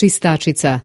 Čistačica.